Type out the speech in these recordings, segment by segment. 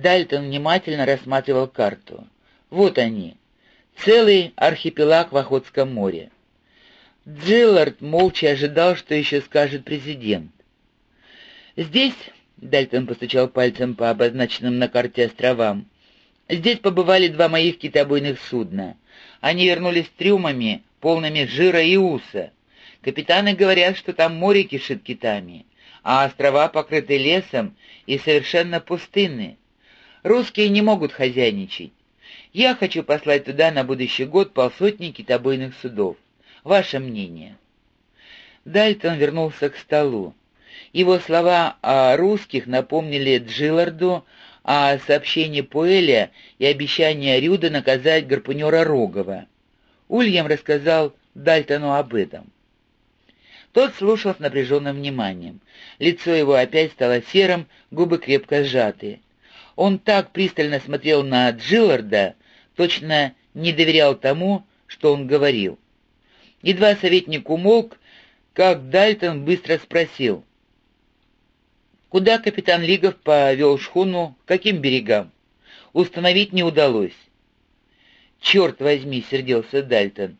Дальтон внимательно рассматривал карту. Вот они. Целый архипелаг в Охотском море. Джиллард молча ожидал, что еще скажет президент. «Здесь», — Дальтон постучал пальцем по обозначенным на карте островам, «здесь побывали два моих китобойных судна. Они вернулись трюмами, полными жира и уса. Капитаны говорят, что там море кишит китами, а острова покрыты лесом и совершенно пустынны. Русские не могут хозяйничать. Я хочу послать туда на будущий год полсотни китобойных судов. Ваше мнение?» Дальтон вернулся к столу. Его слова о русских напомнили Джилларду о сообщении Пуэля и обещании Рюда наказать гарпунера Рогова. Ульям рассказал Дальтону об этом. Тот слушал с напряженным вниманием. Лицо его опять стало серым, губы крепко сжаты. Он так пристально смотрел на Джилларда, точно не доверял тому, что он говорил. Едва советник умолк, как Дальтон быстро спросил. Куда капитан Лигов повел шхуну, каким берегам? Установить не удалось. «Черт возьми!» — сердился Дальтон.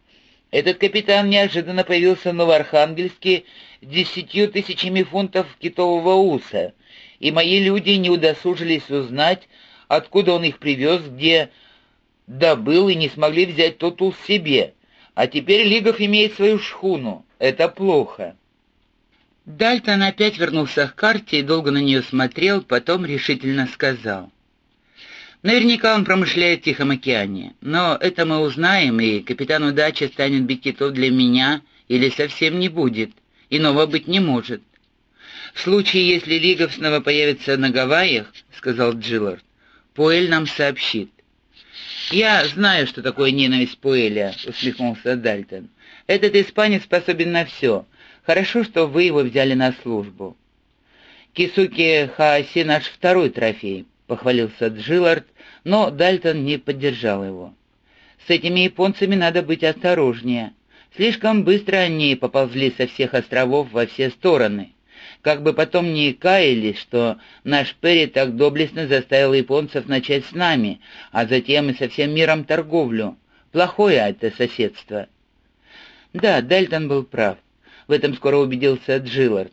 «Этот капитан неожиданно появился в Новоархангельске десятью тысячами фунтов китового уса, и мои люди не удосужились узнать, откуда он их привез, где добыл, и не смогли взять тот ус себе. А теперь Лигов имеет свою шхуну. Это плохо». Дальтон опять вернулся к карте и долго на нее смотрел, потом решительно сказал. «Наверняка он промышляет в Тихом океане, но это мы узнаем, и капитан удачи станет бить для меня или совсем не будет, иного быть не может. В случае, если Лигов снова появится на Гавайях, — сказал Джиллард, — Пуэль нам сообщит. «Я знаю, что такое ненависть Пуэля», — усмехнулся Дальтон. «Этот испанец способен на все. Хорошо, что вы его взяли на службу». «Кисуки Хааси наш второй трофей», — похвалился Джиллард, но Дальтон не поддержал его. «С этими японцами надо быть осторожнее. Слишком быстро они поползли со всех островов во все стороны. Как бы потом не каялись, что наш Перри так доблестно заставил японцев начать с нами, а затем и со всем миром торговлю. Плохое это соседство». Да, Дальтон был прав. В этом скоро убедился Джиллард.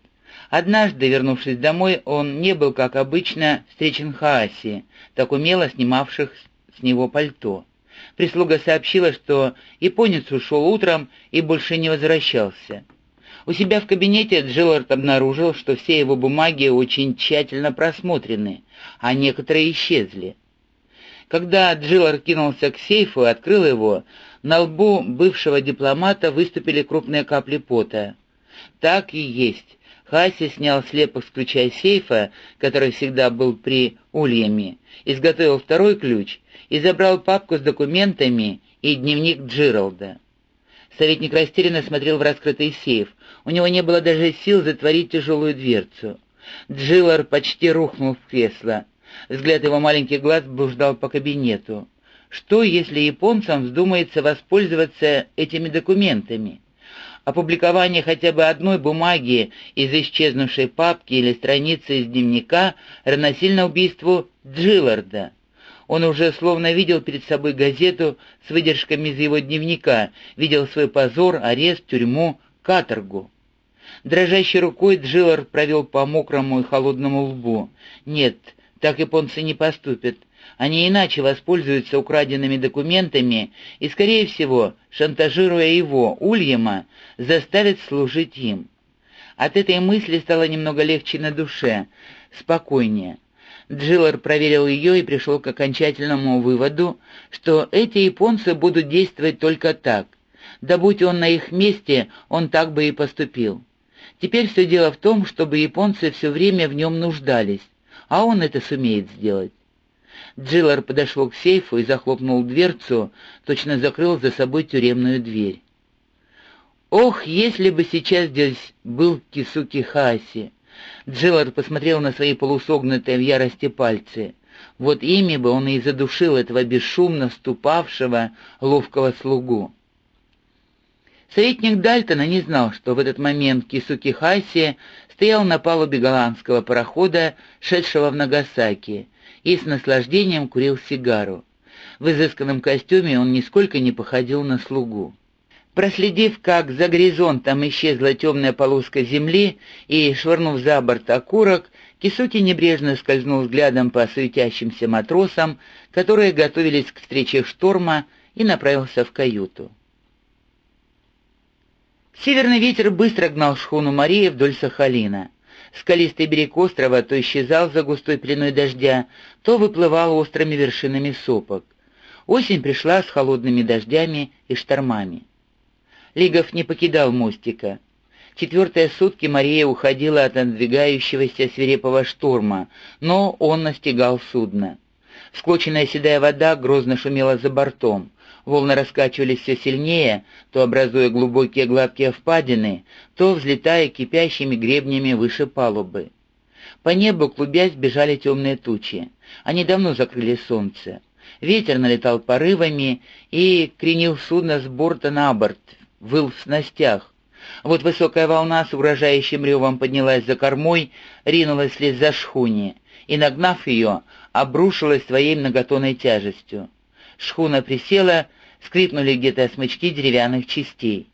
Однажды, вернувшись домой, он не был, как обычно, встречен Хааси, так умело снимавших с него пальто. Прислуга сообщила, что японец ушел утром и больше не возвращался. У себя в кабинете Джиллард обнаружил, что все его бумаги очень тщательно просмотрены, а некоторые исчезли. Когда Джиллард кинулся к сейфу и открыл его, на лбу бывшего дипломата выступили крупные капли пота. Так и есть. Хаси снял слепок с ключа сейфа, который всегда был при Ульяме, изготовил второй ключ и забрал папку с документами и дневник Джералда. Советник растерянно смотрел в раскрытый сейф. У него не было даже сил затворить тяжелую дверцу. Джиллар почти рухнул в кресло. Взгляд его маленьких глаз блуждал по кабинету. Что, если японцам вздумается воспользоваться этими документами? Опубликование хотя бы одной бумаги из исчезнувшей папки или страницы из дневника равносильно убийству Джилларда. Он уже словно видел перед собой газету с выдержками из его дневника, видел свой позор, арест, тюрьму, каторгу. Дрожащей рукой Джиллард провел по мокрому и холодному лбу. Нет, так японцы не поступят. Они иначе воспользуются украденными документами и, скорее всего, шантажируя его, Ульяма, заставят служить им. От этой мысли стало немного легче на душе, спокойнее. Джиллар проверил ее и пришел к окончательному выводу, что эти японцы будут действовать только так. Да будь он на их месте, он так бы и поступил. Теперь все дело в том, чтобы японцы все время в нем нуждались, а он это сумеет сделать. Джиллар подошел к сейфу и захлопнул дверцу, точно закрыл за собой тюремную дверь. «Ох, если бы сейчас здесь был Кисуки Хаси!» Джиллар посмотрел на свои полусогнутые в ярости пальцы. Вот ими бы он и задушил этого бесшумно ступавшего ловкого слугу. Советник Дальтона не знал, что в этот момент Кисуки Хаси стоял на палубе голландского парохода, шедшего в Нагасаки, и с наслаждением курил сигару. В изысканном костюме он нисколько не походил на слугу. Проследив, как за горизонтом исчезла темная полоска земли и швырнув за борт окурок, Кисуки небрежно скользнул взглядом по суетящимся матросам, которые готовились к встрече шторма, и направился в каюту. Северный ветер быстро гнал шхуну Марии вдоль Сахалина. Скалистый берег острова то исчезал за густой пеленой дождя, то выплывал острыми вершинами сопок. Осень пришла с холодными дождями и штормами. Лигов не покидал мостика. Четвертые сутки Мария уходила от надвигающегося свирепого шторма, но он настигал судно. Склоченная седая вода грозно шумела за бортом. Волны раскачивались все сильнее, то образуя глубокие гладкие впадины, то взлетая кипящими гребнями выше палубы. По небу, клубясь, бежали темные тучи. Они давно закрыли солнце. Ветер налетал порывами и кренил судно с борта на борт, выл в снастях. Вот высокая волна с угрожающим ревом поднялась за кормой, ринулась вслед за шхуни, и, нагнав ее, обрушилась своей многотонной тяжестью. Шхуна присела, скрипнули где-то смычки деревянных частей.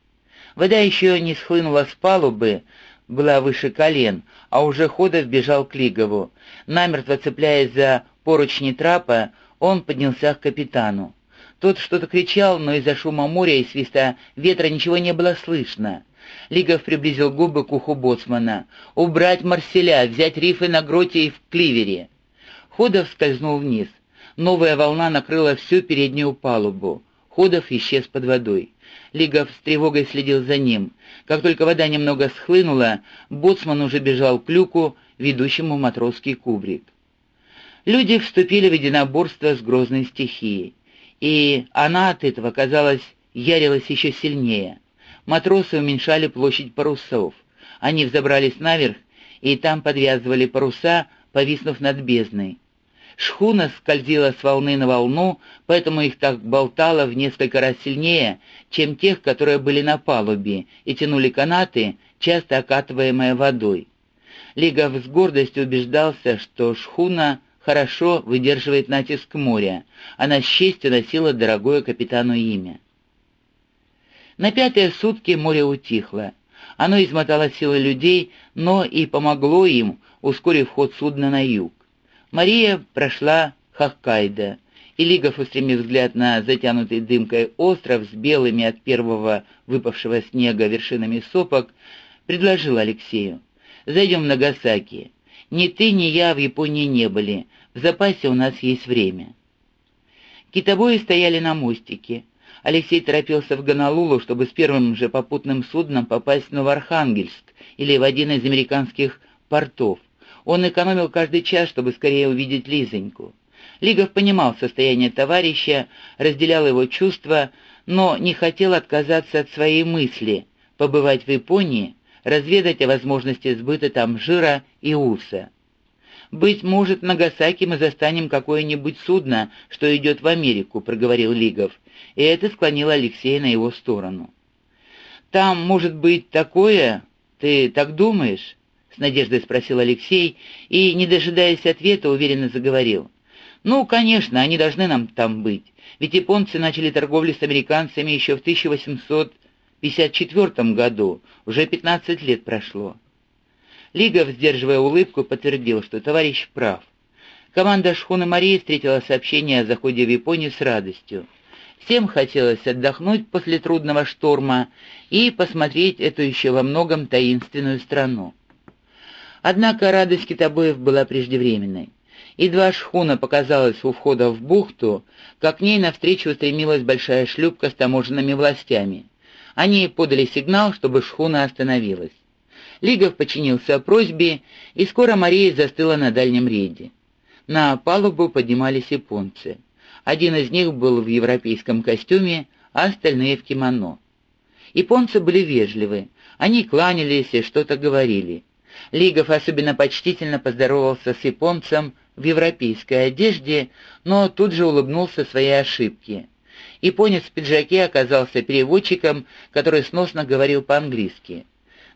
Вода еще не схлынула с палубы, была выше колен, а уже Ходов бежал к Лигову. Намертво цепляясь за поручни трапа, он поднялся к капитану. Тот что-то кричал, но из-за шума моря и свиста ветра ничего не было слышно. Лигов приблизил губы к уху боцмана. «Убрать Марселя, взять рифы на гроте и в кливере!» Ходов скользнул вниз. Новая волна накрыла всю переднюю палубу. Ходов исчез под водой. Лигов с тревогой следил за ним. Как только вода немного схлынула, боцман уже бежал к люку, ведущему матросский кубрик. Люди вступили в единоборство с грозной стихией, и она от этого, казалось, ярилась еще сильнее. Матросы уменьшали площадь парусов. Они взобрались наверх, и там подвязывали паруса, повиснув над бездной. Шхуна скользила с волны на волну, поэтому их так болтало в несколько раз сильнее, чем тех, которые были на палубе, и тянули канаты, часто окатываемые водой. Лигов с гордостью убеждался, что шхуна хорошо выдерживает натиск моря. Она с честью носила дорогое капитану имя. На пятые сутки море утихло. Оно измотало силы людей, но и помогло им, ускорив ход судна на юг. Мария прошла Хоккайдо, и Лигов, устремив взгляд на затянутый дымкой остров с белыми от первого выпавшего снега вершинами сопок, предложил Алексею. «Зайдем в Нагасаки. Ни ты, ни я в Японии не были. В запасе у нас есть время». Китобои стояли на мостике. Алексей торопился в Гонолулу, чтобы с первым же попутным судном попасть в Новоархангельск или в один из американских портов. Он экономил каждый час, чтобы скорее увидеть Лизоньку. Лигов понимал состояние товарища, разделял его чувства, но не хотел отказаться от своей мысли — побывать в Японии, разведать о возможности сбыта там жира и уса. «Быть может, в Нагасаки мы застанем какое-нибудь судно, что идет в Америку», — проговорил Лигов, и это склонило Алексея на его сторону. «Там может быть такое? Ты так думаешь?» — с надеждой спросил Алексей и, не дожидаясь ответа, уверенно заговорил. «Ну, конечно, они должны нам там быть, ведь японцы начали торговлю с американцами еще в 1854 году, уже 15 лет прошло. Лигов, сдерживая улыбку, подтвердил, что товарищ прав. Команда шхуны Марии встретила сообщение о заходе в Японию с радостью. Всем хотелось отдохнуть после трудного шторма и посмотреть эту еще во многом таинственную страну. Однако радость китобоев была преждевременной. Едва шхуна показалась у входа в бухту, как к ней навстречу устремилась большая шлюпка с таможенными властями. Они подали сигнал, чтобы шхуна остановилась. Лигов подчинился просьбе, и скоро Мария застыла на дальнем рейде. На палубу поднимались японцы. Один из них был в европейском костюме, а остальные в кимоно. Японцы были вежливы, они кланялись и что-то говорили. Лигов особенно почтительно поздоровался с японцем в европейской одежде, но тут же улыбнулся своей ошибке. Японец в пиджаке оказался переводчиком, который сносно говорил по-английски.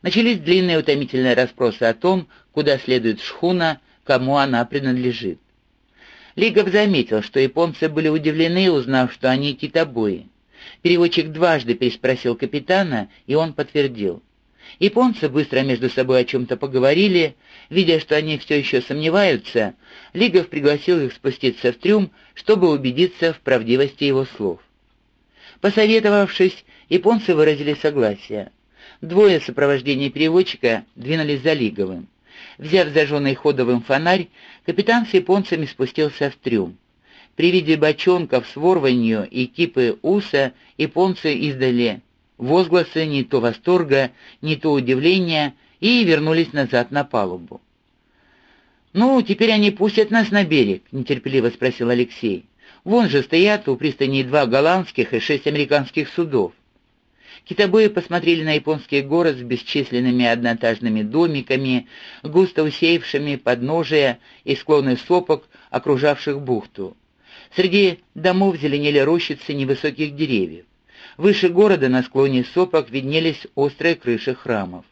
Начались длинные утомительные расспросы о том, куда следует шхуна, кому она принадлежит. Лигов заметил, что японцы были удивлены, узнав, что они китобои. Переводчик дважды переспросил капитана, и он подтвердил. Японцы быстро между собой о чем-то поговорили. Видя, что они все еще сомневаются, Лигов пригласил их спуститься в трюм, чтобы убедиться в правдивости его слов. Посоветовавшись, японцы выразили согласие. Двое сопровождения переводчика двинулись за Лиговым. Взяв зажженный ходовым фонарь, капитан с японцами спустился в трюм. При виде бочонков с ворванью и кипы уса японцы издали возгласы не то восторга, не то удивления и вернулись назад на палубу. «Ну, теперь они пустят нас на берег», — нетерпеливо спросил Алексей. «Вон же стоят у пристани два голландских и шесть американских судов. Китобои посмотрели на японский город с бесчисленными одноэтажными домиками, густо усеявшими подножия и склоны сопок, окружавших бухту. Среди домов зеленели рощицы невысоких деревьев. Выше города на склоне сопок виднелись острые крыши храмов.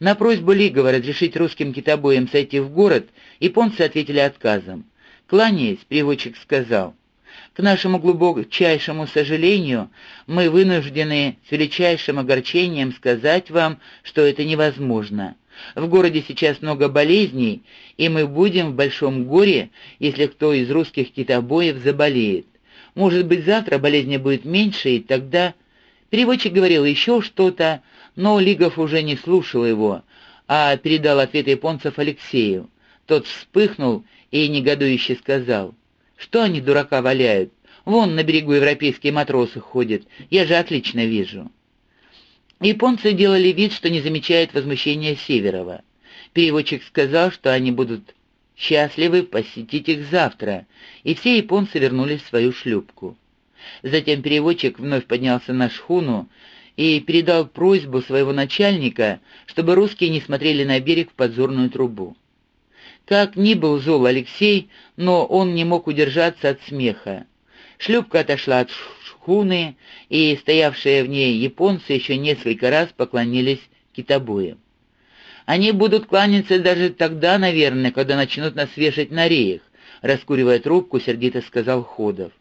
На просьбу Лигова разрешить русским китобоям сойти в город, японцы ответили отказом. Кланяясь, переводчик сказал — к нашему глубочайшему сожалению, мы вынуждены с величайшим огорчением сказать вам, что это невозможно. В городе сейчас много болезней, и мы будем в большом горе, если кто из русских китобоев заболеет. Может быть, завтра болезни будет меньше, и тогда...» Переводчик говорил еще что-то, но Лигов уже не слушал его, а передал ответ японцев Алексею. Тот вспыхнул и негодующе сказал — что они дурака валяют? Вон на берегу европейские матросы ходят, я же отлично вижу». Японцы делали вид, что не замечают возмущения Северова. Переводчик сказал, что они будут счастливы посетить их завтра, и все японцы вернулись в свою шлюпку. Затем переводчик вновь поднялся на шхуну и передал просьбу своего начальника, чтобы русские не смотрели на берег в подзорную трубу. Как ни был зол Алексей, но он не мог удержаться от смеха. Шлюпка отошла от шхуны, и стоявшие в ней японцы еще несколько раз поклонились китобоям. «Они будут кланяться даже тогда, наверное, когда начнут нас вешать на реях», раскуривая трубку, сердито сказал Ходов.